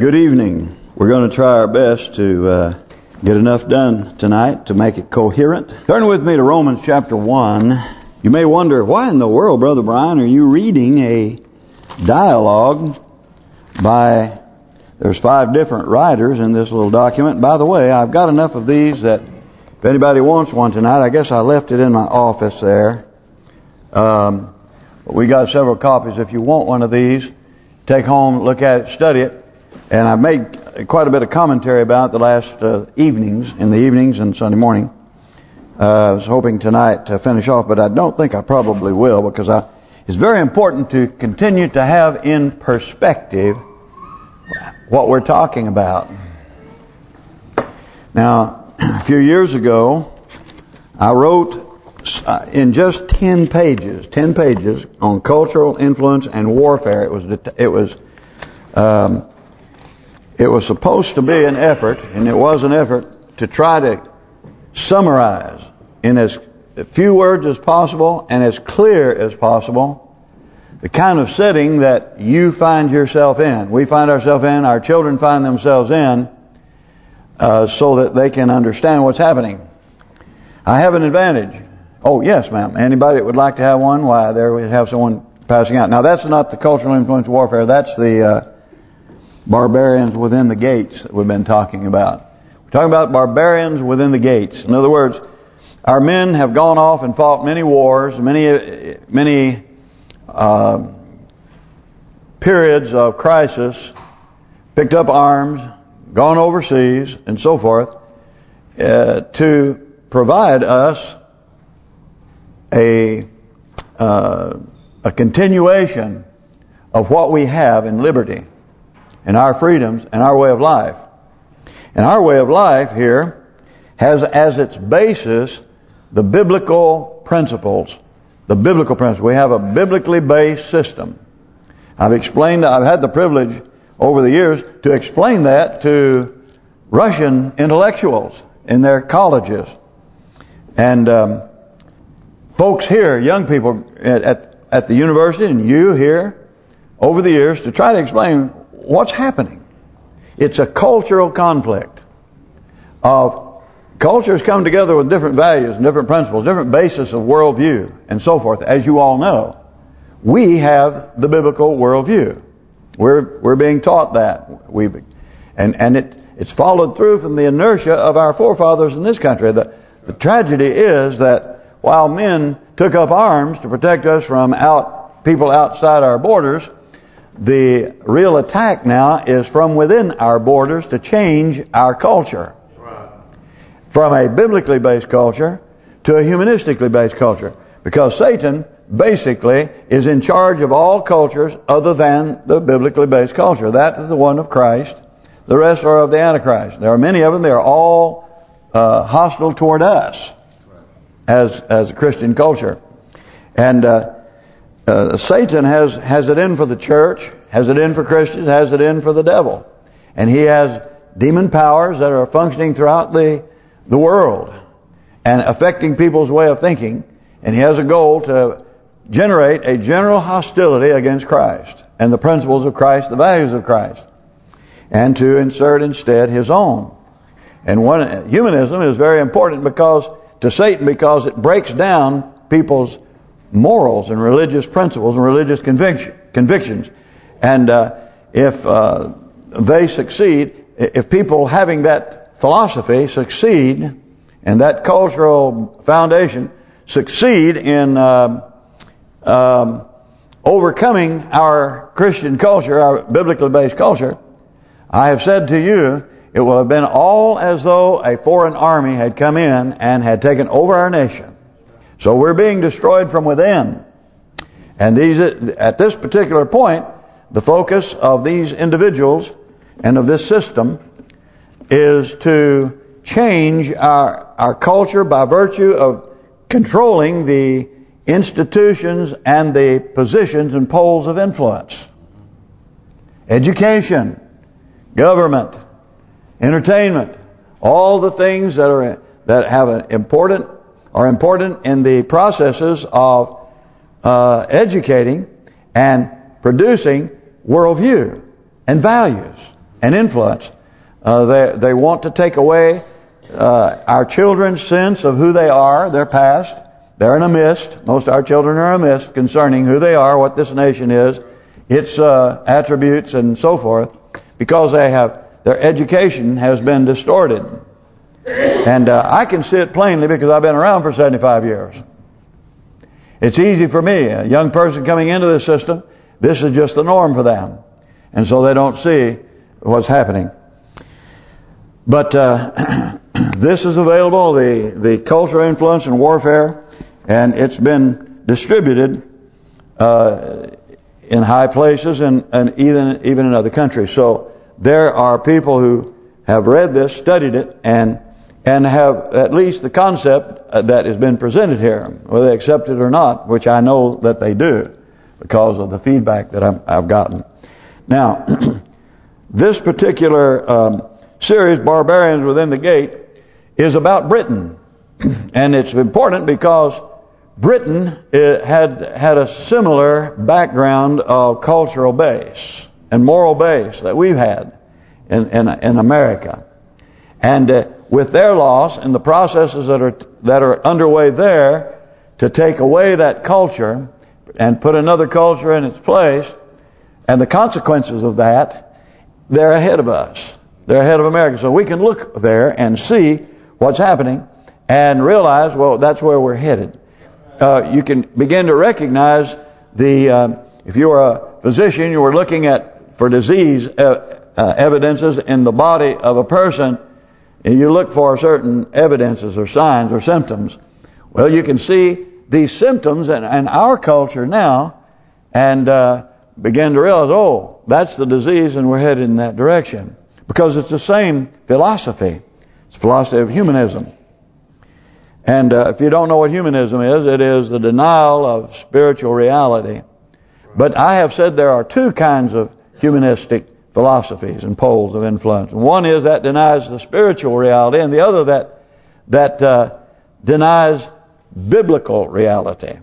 Good evening. We're going to try our best to uh, get enough done tonight to make it coherent. Turn with me to Romans chapter 1. You may wonder, why in the world, Brother Brian, are you reading a dialogue by... There's five different writers in this little document. By the way, I've got enough of these that if anybody wants one tonight, I guess I left it in my office there. Um, we got several copies. If you want one of these, take home, look at it, study it. And I've made quite a bit of commentary about the last uh, evenings, in the evenings and Sunday morning. Uh, I was hoping tonight to finish off, but I don't think I probably will because I, it's very important to continue to have in perspective what we're talking about. Now, a few years ago, I wrote uh, in just 10 pages, 10 pages on cultural influence and warfare. It was it was um, it was supposed to be an effort, and it was an effort to try to summarize in as few words as possible and as clear as possible the kind of setting that you find yourself in. We find ourselves in, our children find themselves in, uh, so that they can understand what's happening. I have an advantage. Oh, yes, ma'am. Anybody that would like to have one? Why, there we have someone passing out. Now, that's not the cultural influence warfare. That's the uh, barbarians within the gates that we've been talking about. We're talking about barbarians within the gates. In other words, our men have gone off and fought many wars, many many uh, periods of crisis, picked up arms, gone overseas, and so forth, uh, to provide us a uh, a continuation of what we have in liberty, and our freedoms, and our way of life. And our way of life here has as its basis the biblical principles. The biblical principles. We have a biblically based system. I've explained, I've had the privilege over the years to explain that to Russian intellectuals in their colleges. And um, folks here, young people at, at, at the university and you here over the years to try to explain what's happening. It's a cultural conflict of cultures come together with different values and different principles, different basis of worldview and so forth. As you all know, we have the biblical worldview. We're we're being taught that. we and and it it's followed through from the inertia of our forefathers in this country. The the tragedy is that while men took up arms to protect us from out people outside our borders, the real attack now is from within our borders to change our culture. From a biblically based culture to a humanistically based culture. Because Satan basically is in charge of all cultures other than the biblically based culture. That is the one of Christ. The rest are of the Antichrist. There are many of them. They are all uh, hostile toward us as as a Christian culture. And uh, uh, Satan has has it in for the church, has it in for Christians, has it in for the devil. And he has demon powers that are functioning throughout the the world and affecting people's way of thinking. And he has a goal to generate a general hostility against Christ and the principles of Christ, the values of Christ. And to insert instead his own. And one humanism is very important because to Satan because it breaks down people's morals and religious principles and religious conviction, convictions. And uh, if uh, they succeed, if people having that philosophy succeed and that cultural foundation succeed in uh, um, overcoming our Christian culture, our biblically based culture, I have said to you it will have been all as though a foreign army had come in and had taken over our nation. So we're being destroyed from within. And these, at this particular point, the focus of these individuals and of this system is to change our our culture by virtue of controlling the institutions and the positions and poles of influence. Education, government, entertainment, all the things that are that have an important are important in the processes of uh, educating and producing worldview and values and influence. Uh, they they want to take away uh, our children's sense of who they are, their past. They're in a mist. Most of our children are in a mist concerning who they are, what this nation is, its uh, attributes, and so forth, because they have their education has been distorted. And uh, I can see it plainly because I've been around for 75 years. It's easy for me, a young person coming into this system, this is just the norm for them. And so they don't see what's happening. But uh, this is available, the, the cultural influence and warfare, and it's been distributed uh, in high places and, and even even in other countries. So there are people who have read this, studied it, and and have at least the concept uh, that has been presented here, whether they accept it or not, which I know that they do because of the feedback that i have gotten. Now, this particular um, series, Barbarians Within the Gate, is about Britain. and it's important because Britain uh, had had a similar background of cultural base and moral base that we've had in in, in America. And uh, with their loss and the processes that are that are underway there to take away that culture and put another culture in its place and the consequences of that, they're ahead of us. They're ahead of America. So we can look there and see what's happening and realize, well, that's where we're headed. Uh, you can begin to recognize the, uh, if you are a physician, you were looking at for disease uh, uh evidences in the body of a person, and you look for certain evidences or signs or symptoms, well, you can see these symptoms in, in our culture now and uh, begin to realize, oh, that's the disease and we're headed in that direction. Because it's the same philosophy. It's philosophy of humanism. And uh, if you don't know what humanism is, it is the denial of spiritual reality. But I have said there are two kinds of humanistic philosophies and poles of influence. One is that denies the spiritual reality, and the other that that uh, denies biblical reality.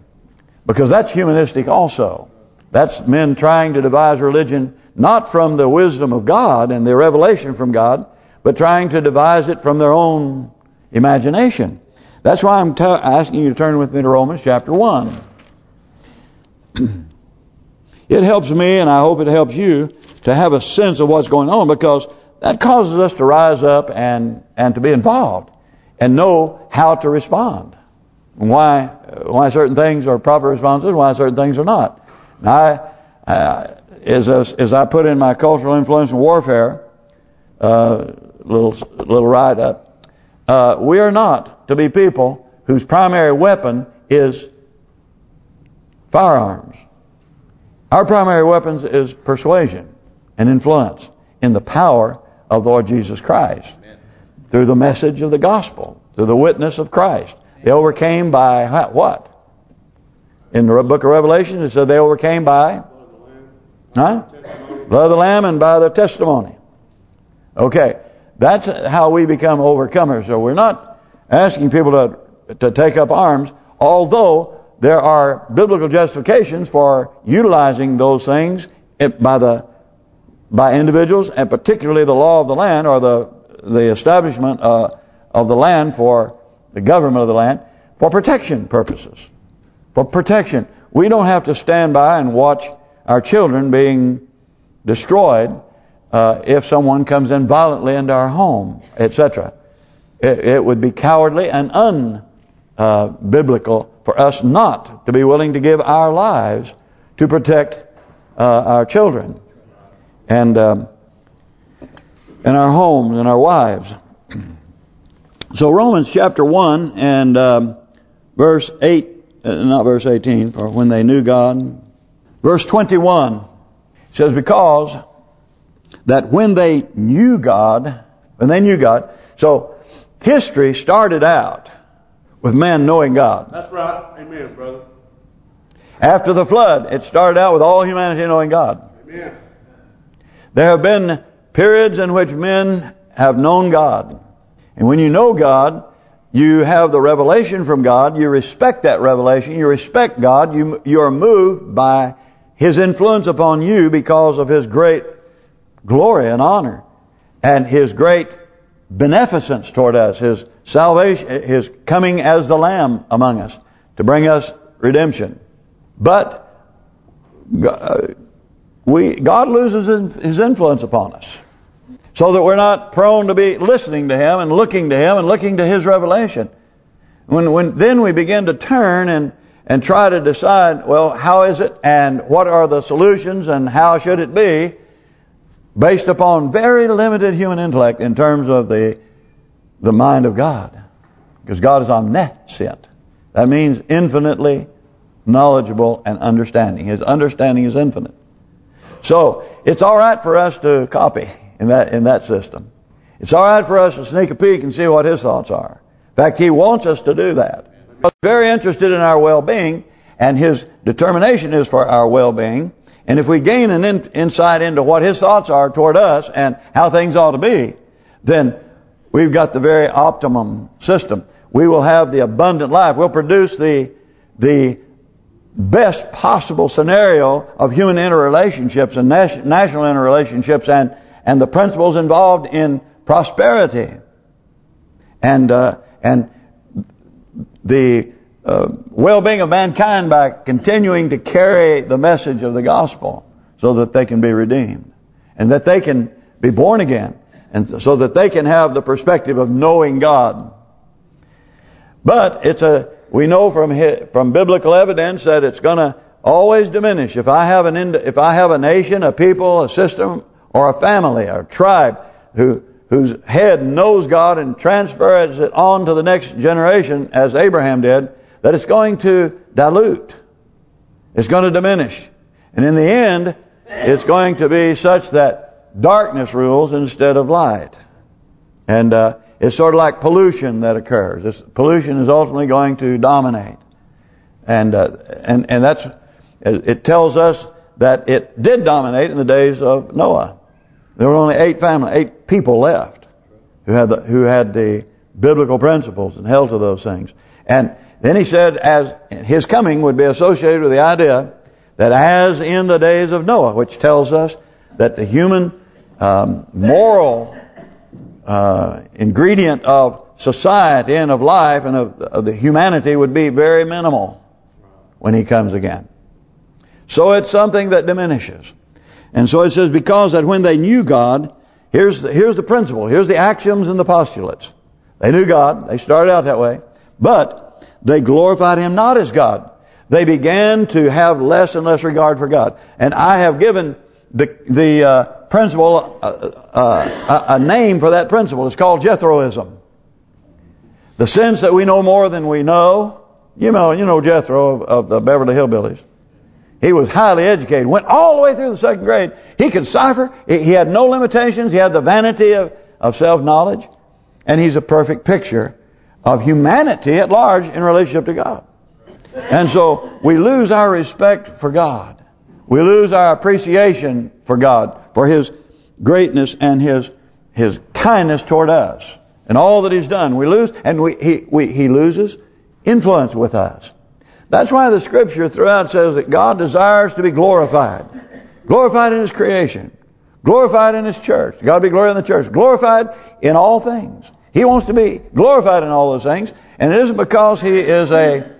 Because that's humanistic also. That's men trying to devise religion not from the wisdom of God and the revelation from God, but trying to devise it from their own imagination. That's why I'm asking you to turn with me to Romans chapter 1. it helps me, and I hope it helps you, to have a sense of what's going on because that causes us to rise up and and to be involved and know how to respond. Why why certain things are proper responses, why certain things are not. Now, I, as as I put in my cultural influence and warfare uh, little little write up, uh, we are not to be people whose primary weapon is firearms. Our primary weapons is persuasion and influence in the power of the Lord Jesus Christ. Amen. Through the message of the gospel. Through the witness of Christ. They overcame by what? In the book of Revelation it said they overcame by Huh? Blood of the Lamb and by the testimony. Okay. That's how we become overcomers. So we're not asking people to to take up arms, although there are biblical justifications for utilizing those things by the by individuals, and particularly the law of the land or the the establishment uh, of the land for the government of the land for protection purposes. For protection. We don't have to stand by and watch our children being destroyed uh, if someone comes in violently into our home, etc. It, it, would be cowardly and un-biblical uh, for us not to be willing to give our lives to protect uh, our children and um, and our homes and our wives. So Romans chapter 1 and um, verse 8, uh, not verse 18, for when they knew God. Verse 21 says, because that when they knew God, when they knew God, so history started out with man knowing God. That's right. Amen, brother. After the flood, it started out with all humanity knowing God. Amen. There have been periods in which men have known God. And when you know God, you have the revelation from God, you respect that revelation, you respect God, you you are moved by His influence upon you because of His great glory and honor and His great beneficence toward us, His salvation, His coming as the Lamb among us to bring us redemption. But uh, we God loses His influence upon us. So that we're not prone to be listening to Him and looking to Him and looking to His revelation. When when then we begin to turn and and try to decide, well, how is it and what are the solutions and how should it be, based upon very limited human intellect in terms of the the mind of God. Because God is omniscient. That means infinitely knowledgeable and understanding. His understanding is infinite. So, it's all right for us to copy in that in that system. It's all right for us to sneak a peek and see what his thoughts are. In fact, he wants us to do that. He's very interested in our well-being, and his determination is for our well-being. And if we gain an in insight into what his thoughts are toward us and how things ought to be, then we've got the very optimum system. We will have the abundant life. We'll produce the the best possible scenario of human interrelationships and national interrelationships and and the principles involved in prosperity and uh, and the uh, well-being of mankind by continuing to carry the message of the gospel so that they can be redeemed and that they can be born again and so that they can have the perspective of knowing God. But it's a we know from from biblical evidence that it's going to always diminish. If I have an if I have a nation, a people, a system, or a family, or a tribe who whose head knows God and transfers it on to the next generation, as Abraham did, that it's going to dilute. It's going to diminish. And in the end, it's going to be such that darkness rules instead of light. And uh, it's sort of like pollution that occurs. This pollution is ultimately going to dominate. And uh, and and that's it tells us that it did dominate in the days of Noah. There were only eight family, eight people left who had the who had the biblical principles and held to those things. And then he said, as his coming would be associated with the idea that as in the days of Noah, which tells us that the human um, moral uh, ingredient of society and of life and of, of the humanity would be very minimal when he comes again. So it's something that diminishes. And so it says, because that when they knew God, here's the, here's the principle, here's the axioms and the postulates. They knew God, they started out that way, but they glorified Him not as God. They began to have less and less regard for God. And I have given the the uh, principle uh, uh, a, a name for that principle. is called Jethroism. The sense that we know more than we know. You know, you know Jethro of, of the Beverly Hillbillies. He was highly educated. Went all the way through the second grade. He could cipher. He had no limitations. He had the vanity of, of self-knowledge. And he's a perfect picture of humanity at large in relationship to God. And so we lose our respect for God. We lose our appreciation for God, for His greatness and His His kindness toward us. And all that He's done. We lose, and we He we, He loses influence with us. That's why the Scripture throughout says that God desires to be glorified. Glorified in His creation. Glorified in His church. God be glorified in the church. Glorified in all things. He wants to be glorified in all those things. And it isn't because He is a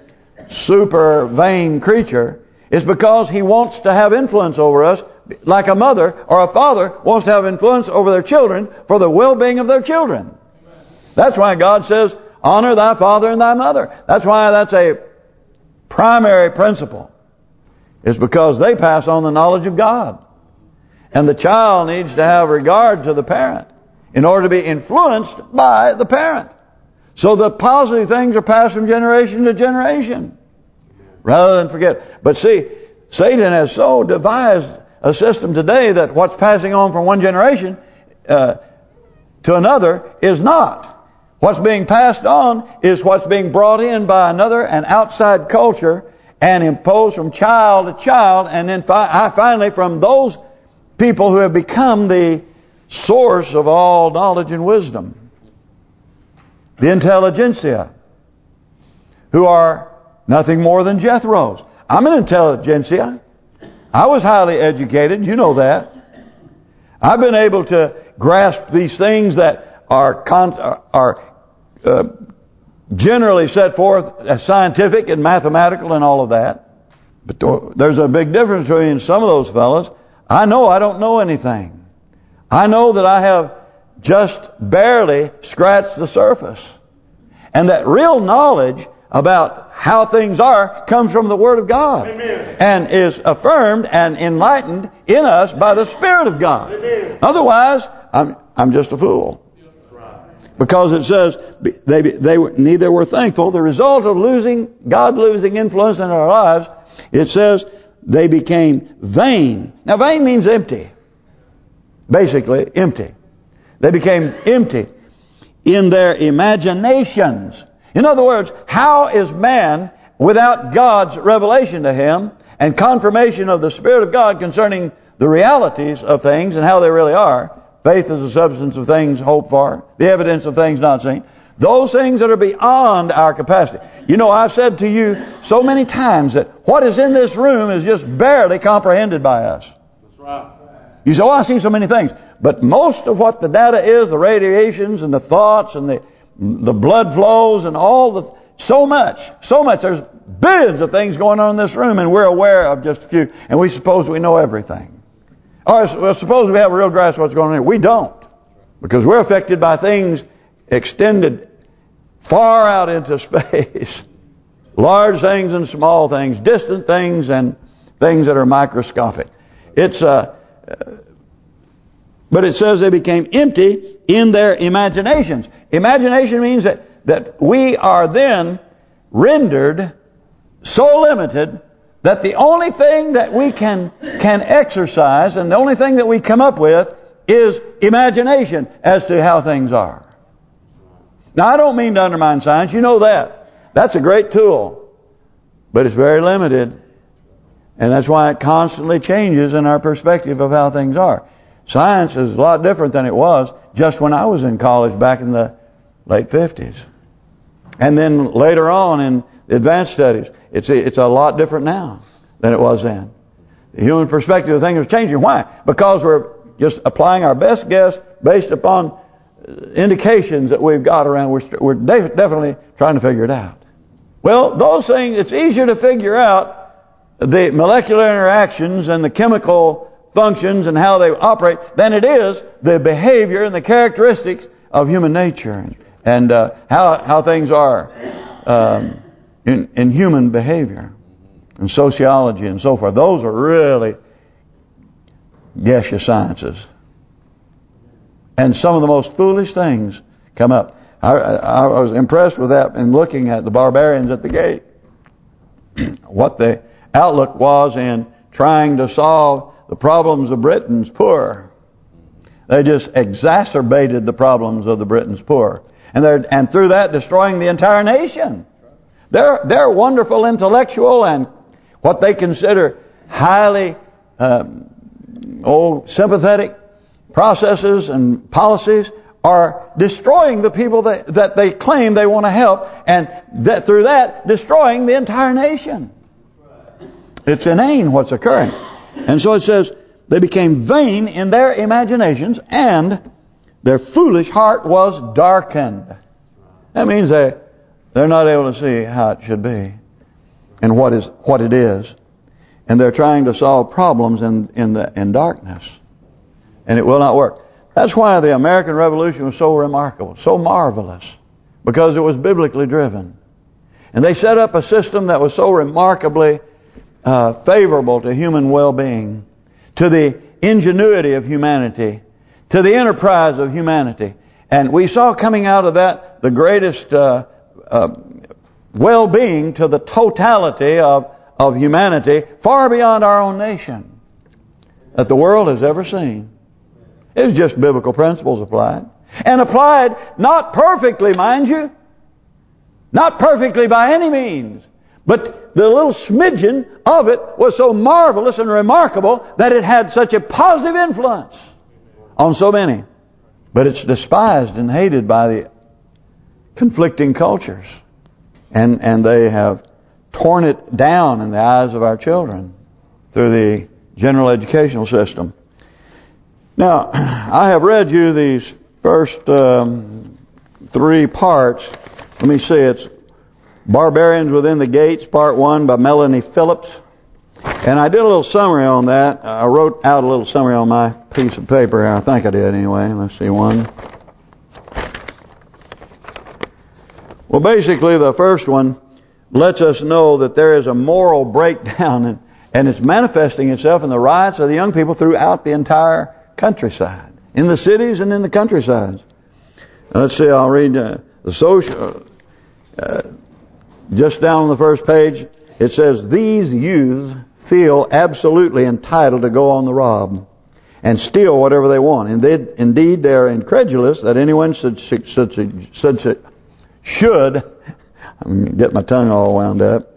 super vain creature. It's because He wants to have influence over us like a mother or a father wants to have influence over their children for the well-being of their children. That's why God says, honor thy father and thy mother. That's why that's a primary principle is because they pass on the knowledge of God. And the child needs to have regard to the parent in order to be influenced by the parent. So the positive things are passed from generation to generation. Rather than forget. But see, Satan has so devised a system today that what's passing on from one generation uh, to another is not. What's being passed on is what's being brought in by another, and outside culture, and imposed from child to child, and then fi finally from those people who have become the source of all knowledge and wisdom. The intelligentsia, who are nothing more than Jethros. I'm an intelligentsia. I was highly educated, you know that. I've been able to grasp these things that are are uh, generally set forth as scientific and mathematical and all of that. But there's a big difference between some of those fellows. I know I don't know anything. I know that I have just barely scratched the surface. And that real knowledge about how things are comes from the Word of God. Amen. And is affirmed and enlightened in us by the Spirit of God. Amen. Otherwise, I'm I'm just a fool. Because it says they they neither were thankful. The result of losing God losing influence in our lives, it says they became vain. Now vain means empty. Basically empty. They became empty in their imaginations. In other words, how is man without God's revelation to him and confirmation of the Spirit of God concerning the realities of things and how they really are, faith is the substance of things hoped for, the evidence of things not seen, those things that are beyond our capacity. You know, I've said to you so many times that what is in this room is just barely comprehended by us. That's right. You say, oh, I see so many things. But most of what the data is, the radiations and the thoughts and the the blood flows and all the so much, so much. There's billions of things going on in this room, and we're aware of just a few, and we suppose we know everything. Or well, suppose we have a real grasp of what's going on here. We don't, because we're affected by things extended far out into space. Large things and small things, distant things and things that are microscopic. It's a, uh, but it says they became empty in their imaginations. Imagination means that, that we are then rendered so limited that the only thing that we can can exercise and the only thing that we come up with is imagination as to how things are. Now, I don't mean to undermine science. You know that. That's a great tool. But it's very limited. And that's why it constantly changes in our perspective of how things are. Science is a lot different than it was just when I was in college back in the late 50s. And then later on in advanced studies, it's a, it's a lot different now than it was then. The human perspective of things is changing. Why? Because we're just applying our best guess based upon uh, indications that we've got around. We're, we're definitely trying to figure it out. Well, those things, it's easier to figure out the molecular interactions and the chemical functions and how they operate than it is the behavior and the characteristics of human nature and uh, how how things are um, in in human behavior and sociology and so forth. Those are really gaseous sciences. And some of the most foolish things come up. I, I was impressed with that in looking at the barbarians at the gate. what the outlook was in trying to solve the problems of Britain's poor. They just exacerbated the problems of the Britain's poor. And and through that destroying the entire nation. They're they're wonderful intellectual and what they consider highly um, oh sympathetic processes and policies are destroying the people that that they claim they want to help and that through that destroying the entire nation. It's inane what's occurring. And so it says they became vain in their imaginations and their foolish heart was darkened. That means they they're not able to see how it should be and what is what it is, and they're trying to solve problems in in the in darkness, and it will not work. That's why the American Revolution was so remarkable, so marvelous, because it was biblically driven, and they set up a system that was so remarkably uh, favorable to human well-being, to the ingenuity of humanity to the enterprise of humanity. And we saw coming out of that the greatest uh, uh, well-being to the totality of, of humanity far beyond our own nation that the world has ever seen. It's just biblical principles applied. And applied not perfectly, mind you. Not perfectly by any means. But the little smidgen of it was so marvelous and remarkable that it had such a positive influence on so many. But it's despised and hated by the conflicting cultures. And and they have torn it down in the eyes of our children through the general educational system. Now, I have read you these first um, three parts. Let me see, it's Barbarians Within the Gates, Part 1 by Melanie Phillips. And I did a little summary on that. I wrote out a little summary on my piece of paper. I think I did anyway. Let's see one. Well, basically the first one lets us know that there is a moral breakdown and, and it's manifesting itself in the riots of the young people throughout the entire countryside. In the cities and in the countrysides. Let's see, I'll read uh, the social... Uh, just down on the first page, it says, These youths feel absolutely entitled to go on the rob and steal whatever they want. Indeed, indeed they are incredulous that anyone should, should, should, should I'm get my tongue all wound up,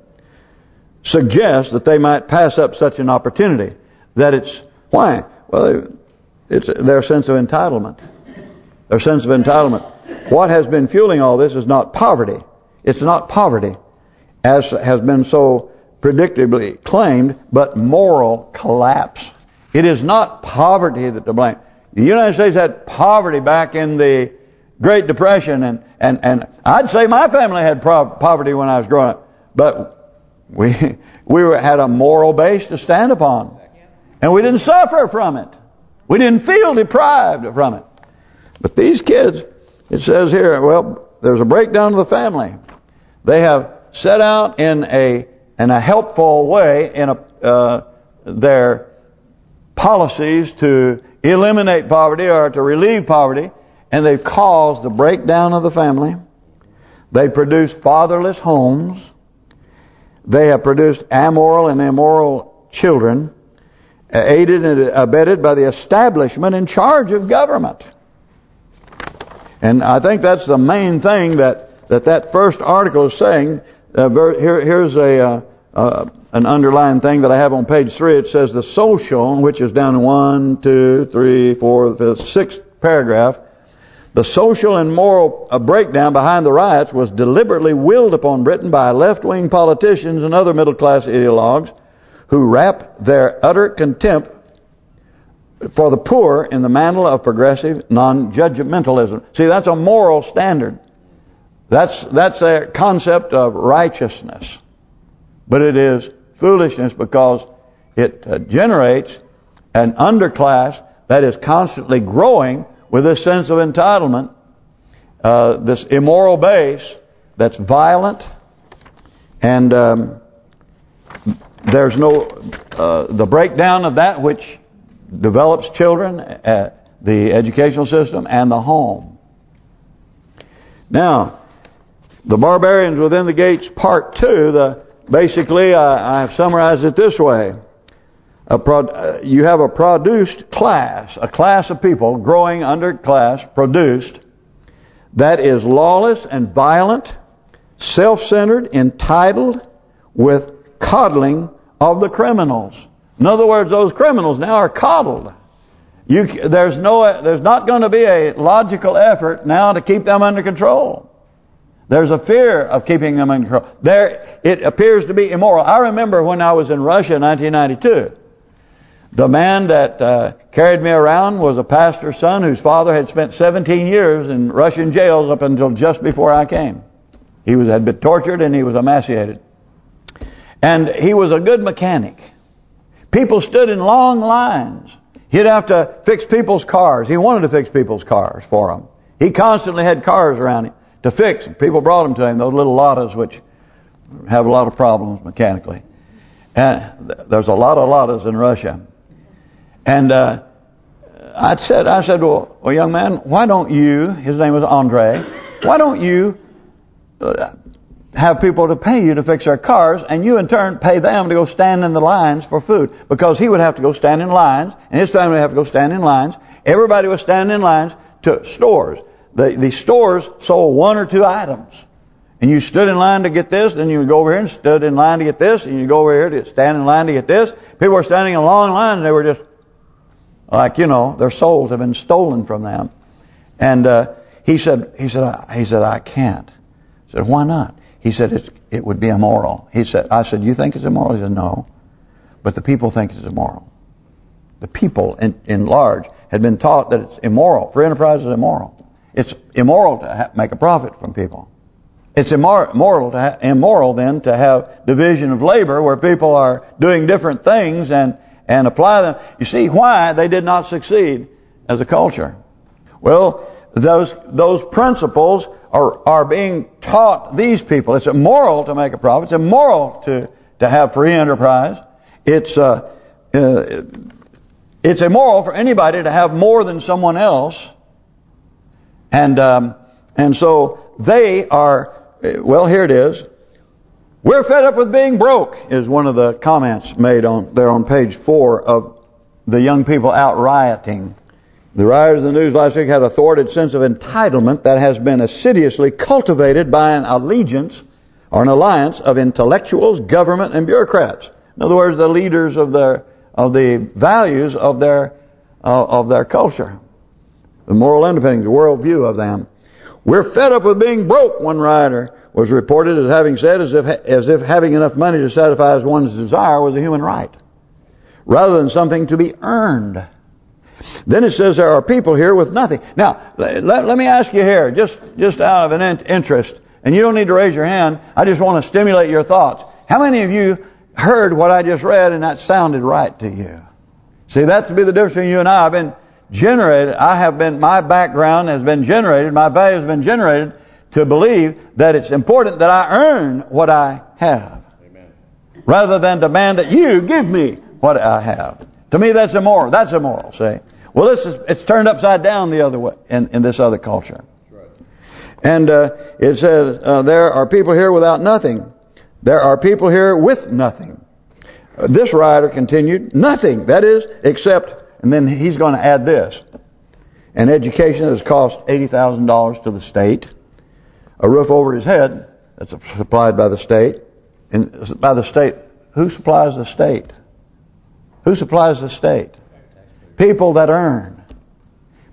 suggest that they might pass up such an opportunity. That it's, why? Well, it's their sense of entitlement. Their sense of entitlement. What has been fueling all this is not poverty. It's not poverty, as has been so predictably claimed, but moral collapse. It is not poverty that to blame. The United States had poverty back in the Great Depression, and and and I'd say my family had poverty when I was growing up, but we we had a moral base to stand upon, and we didn't suffer from it. We didn't feel deprived from it. But these kids, it says here, well, there's a breakdown of the family. They have set out in a in a helpful way in a, uh, their policies to eliminate poverty or to relieve poverty, and they've caused the breakdown of the family. They produce fatherless homes. They have produced amoral and immoral children, aided and abetted by the establishment in charge of government. And I think that's the main thing that that, that first article is saying uh, here, here's a uh, uh, an underlying thing that I have on page three. It says the social, which is down in one, two, three, four, the sixth paragraph. The social and moral uh, breakdown behind the riots was deliberately willed upon Britain by left-wing politicians and other middle-class ideologues who wrap their utter contempt for the poor in the mantle of progressive non-judgmentalism. See, that's a moral standard. That's that's a concept of righteousness. But it is foolishness because it uh, generates an underclass that is constantly growing with this sense of entitlement, uh, this immoral base that's violent, and um, there's no uh, the breakdown of that which develops children, uh, the educational system, and the home. Now, the Barbarians Within the Gates Part 2, the basically I, I have summarized it this way. Pro, uh, you have a produced class, a class of people growing under class, produced, that is lawless and violent, self-centered, entitled, with coddling of the criminals. In other words, those criminals now are coddled. You, there's no, there's not going to be a logical effort now to keep them under control. There's a fear of keeping them in control. There, it appears to be immoral. I remember when I was in Russia in 1992. The man that uh, carried me around was a pastor's son whose father had spent 17 years in Russian jails up until just before I came. He was had been tortured and he was emaciated. And he was a good mechanic. People stood in long lines. He'd have to fix people's cars. He wanted to fix people's cars for them. He constantly had cars around him to fix. People brought them to him, those little Ladas which have a lot of problems mechanically. And there's a lot of Ladas in Russia. And uh, I said, I said, well, well, young man, why don't you, his name was Andre, why don't you uh, have people to pay you to fix their cars, and you in turn pay them to go stand in the lines for food. Because he would have to go stand in lines, and his family would have to go stand in lines. Everybody was standing in lines to stores. The, the stores sold one or two items. And you stood in line to get this, then you would go over here and stood in line to get this, and you go over here to stand in line to get this. People were standing in long lines, and they were just like, you know, their souls have been stolen from them. And uh, he said, he said, he said, I can't. I said, why not? He said, it's, it would be immoral. He said, I said, you think it's immoral? He said, no. But the people think it's immoral. The people, in, in large, had been taught that it's immoral. Free enterprise is immoral. It's immoral to make a profit from people. It's immoral to immoral then to have division of labor where people are doing different things and and apply them. You see why they did not succeed as a culture. Well, those those principles are are being taught these people. It's immoral to make a profit. It's immoral to to have free enterprise. It's uh, uh, it's immoral for anybody to have more than someone else. And um, and so they are well. Here it is. We're fed up with being broke, is one of the comments made on there on page four of the young people out rioting. The rioters in the news last week had a thwarted sense of entitlement that has been assiduously cultivated by an allegiance or an alliance of intellectuals, government, and bureaucrats. In other words, the leaders of their of the values of their uh, of their culture, the moral independence, the worldview of them. We're fed up with being broke, one writer was reported as having said as if as if having enough money to satisfy one's desire was a human right, rather than something to be earned. Then it says there are people here with nothing. Now, let, let me ask you here, just just out of an interest, and you don't need to raise your hand. I just want to stimulate your thoughts. How many of you heard what I just read and that sounded right to you? See, that's to be the difference between you and I. I've been generated. I have been. My background has been generated. My value has been generated to believe that it's important that I earn what I have. Amen. Rather than demand that you give me what I have. To me, that's immoral. That's immoral, see. Well, this is it's turned upside down the other way in, in this other culture. Right. And uh, it says, uh, there are people here without nothing. There are people here with nothing. Uh, this writer continued, nothing. That is, except, and then he's going to add this. An education that has cost $80,000 to the state a roof over his head that's supplied by the state. And by the state, who supplies the state? Who supplies the state? People that earn.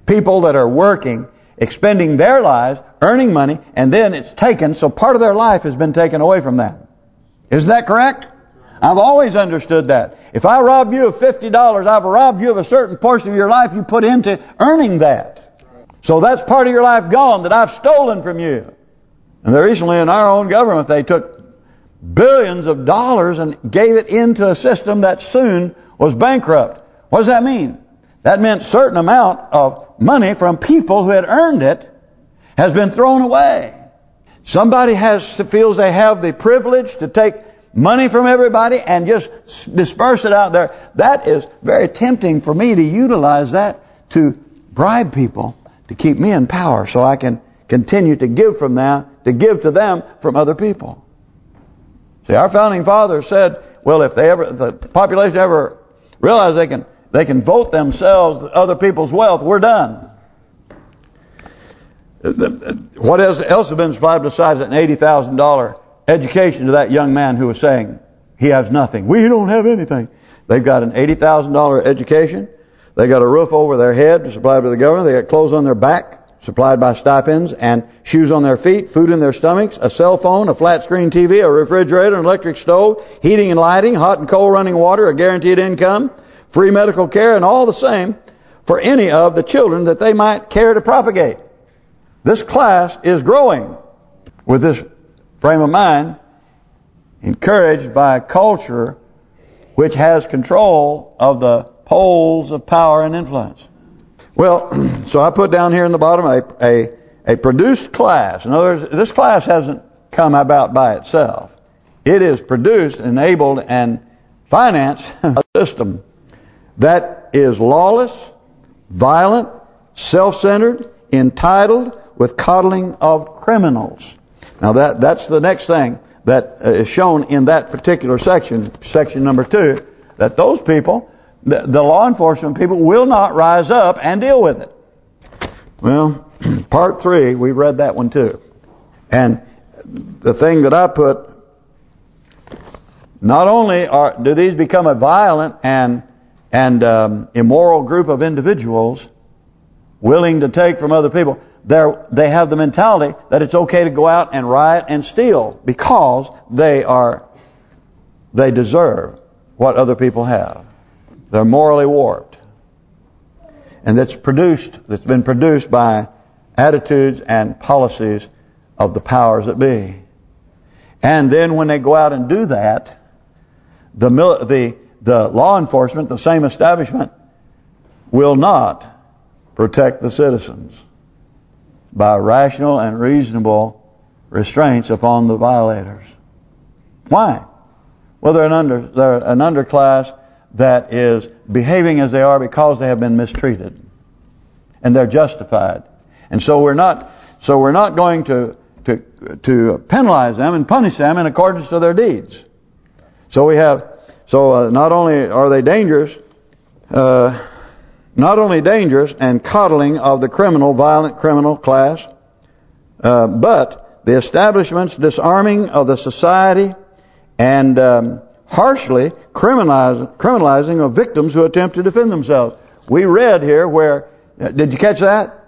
People that are working, expending their lives, earning money, and then it's taken, so part of their life has been taken away from them. Isn't that correct? I've always understood that. If I rob you of $50, I've robbed you of a certain portion of your life you put into earning that. So that's part of your life gone that I've stolen from you. And recently in our own government, they took billions of dollars and gave it into a system that soon was bankrupt. What does that mean? That meant certain amount of money from people who had earned it has been thrown away. Somebody has feels they have the privilege to take money from everybody and just disperse it out there. That is very tempting for me to utilize that to bribe people to keep me in power so I can continue to give from them to give to them from other people. See, our founding fathers said, well, if they ever, the population ever realize they can they can vote themselves other people's wealth, we're done. Uh, uh, what else has been supplied besides an $80,000 education to that young man who was saying he has nothing? We don't have anything. They've got an $80,000 education. They got a roof over their head supplied by the government. They got clothes on their back supplied by stipends, and shoes on their feet, food in their stomachs, a cell phone, a flat screen TV, a refrigerator, an electric stove, heating and lighting, hot and cold running water, a guaranteed income, free medical care, and all the same for any of the children that they might care to propagate. This class is growing with this frame of mind, encouraged by a culture which has control of the poles of power and influence. Well, so I put down here in the bottom a, a, a produced class. In other words, this class hasn't come about by itself. It is produced, enabled, and financed a system that is lawless, violent, self-centered, entitled, with coddling of criminals. Now that that's the next thing that is shown in that particular section, section number two, that those people the, the law enforcement people will not rise up and deal with it. Well, part three, we read that one too. And the thing that I put, not only are do these become a violent and and um, immoral group of individuals willing to take from other people, they they have the mentality that it's okay to go out and riot and steal because they are they deserve what other people have. They're morally warped. and that's produced, that's been produced by attitudes and policies of the powers that be. And then when they go out and do that, the the the law enforcement, the same establishment, will not protect the citizens by rational and reasonable restraints upon the violators. Why? Well, they're an under they're an underclass that is behaving as they are because they have been mistreated, and they're justified. And so we're not so we're not going to to to penalize them and punish them in accordance to their deeds. So we have so uh, not only are they dangerous, uh, not only dangerous and coddling of the criminal, violent criminal class, uh, but the establishment's disarming of the society and um, harshly criminalize, criminalizing of victims who attempt to defend themselves. We read here where, uh, did you catch that?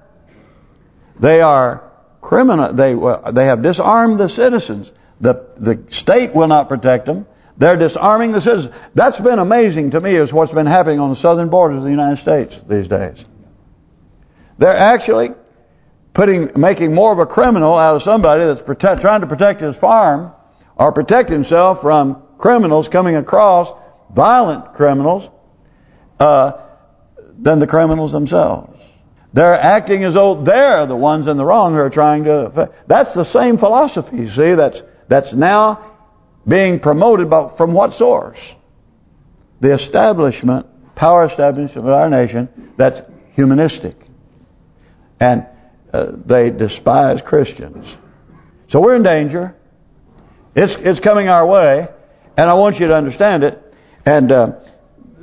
They are criminal. They they have disarmed the citizens. The the state will not protect them. They're disarming the citizens. That's been amazing to me is what's been happening on the southern borders of the United States these days. They're actually putting making more of a criminal out of somebody that's protect, trying to protect his farm or protect himself from criminals coming across, violent criminals, uh, than the criminals themselves. They're acting as though they're the ones in the wrong who are trying to... That's the same philosophy, see, that's that's now being promoted by, from what source? The establishment, power establishment of our nation, that's humanistic. And uh, they despise Christians. So we're in danger. It's it's coming our way, and I want you to understand it. And uh,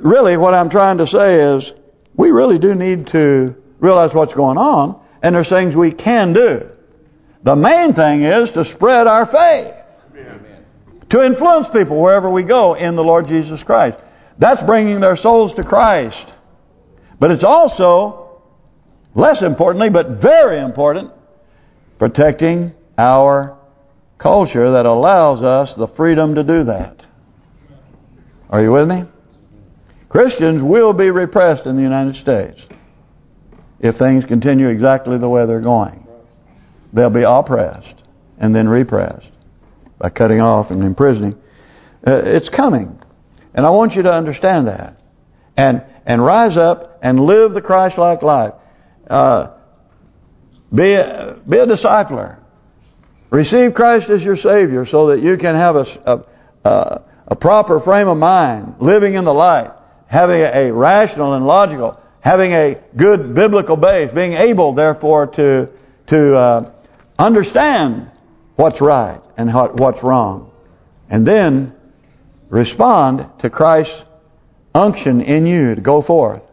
really, what I'm trying to say is, we really do need to realize what's going on, and there's things we can do. The main thing is to spread our faith. To influence people wherever we go in the Lord Jesus Christ. That's bringing their souls to Christ. But it's also, less importantly, but very important, protecting our culture that allows us the freedom to do that. Are you with me? Christians will be repressed in the United States if things continue exactly the way they're going. They'll be oppressed and then repressed by cutting off and imprisoning. Uh, it's coming. And I want you to understand that. And and rise up and live the Christ-like life. Uh, be a, be a discipler. Receive Christ as your Savior so that you can have a, a, a proper frame of mind, living in the light, having a, a rational and logical having a good biblical base, being able, therefore, to to uh, understand what's right and what's wrong, and then respond to Christ's unction in you to go forth,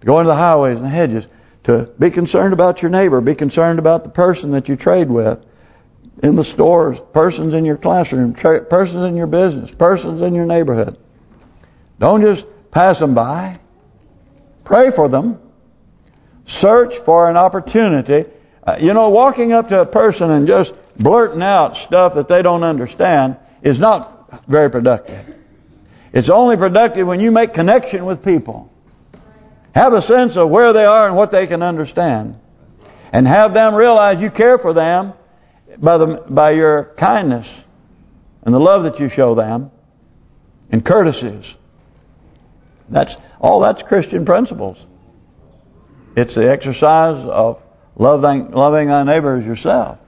to go into the highways and the hedges, to be concerned about your neighbor, be concerned about the person that you trade with, in the stores, persons in your classroom, persons in your business, persons in your neighborhood. Don't just pass them by. Pray for them. Search for an opportunity. Uh, you know, walking up to a person and just blurting out stuff that they don't understand is not very productive. It's only productive when you make connection with people. Have a sense of where they are and what they can understand. And have them realize you care for them by the by your kindness and the love that you show them and courtesies. That's all that's Christian principles. It's the exercise of loving loving thy neighbor as yourself.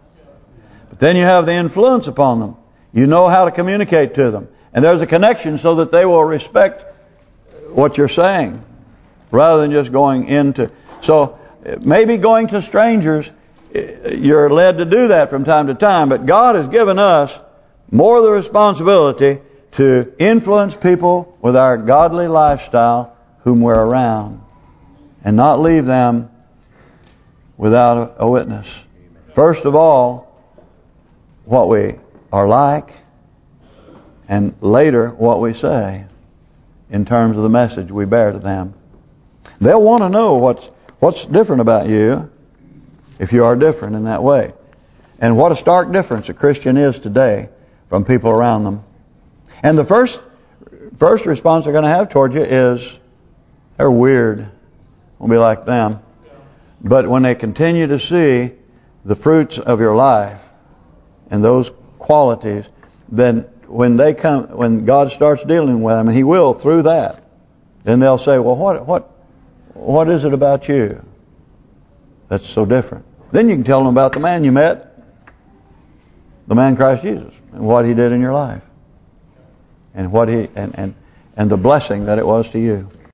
Then you have the influence upon them. You know how to communicate to them. And there's a connection so that they will respect what you're saying rather than just going into... So maybe going to strangers, you're led to do that from time to time. But God has given us more the responsibility to influence people with our godly lifestyle whom we're around and not leave them without a, witness. First of all, what we are like and later what we say in terms of the message we bear to them. They'll want to know what's what's different about you if you are different in that way. And what a stark difference a Christian is today from people around them. And the first first response they're going to have toward you is, they're weird. won't be like them. But when they continue to see the fruits of your life and those qualities, then when they come, when God starts dealing with them, and He will through that, then they'll say, "Well, what, what, what is it about you that's so different?" Then you can tell them about the man you met, the man Christ Jesus, and what He did in your life, and what He and and and the blessing that it was to you.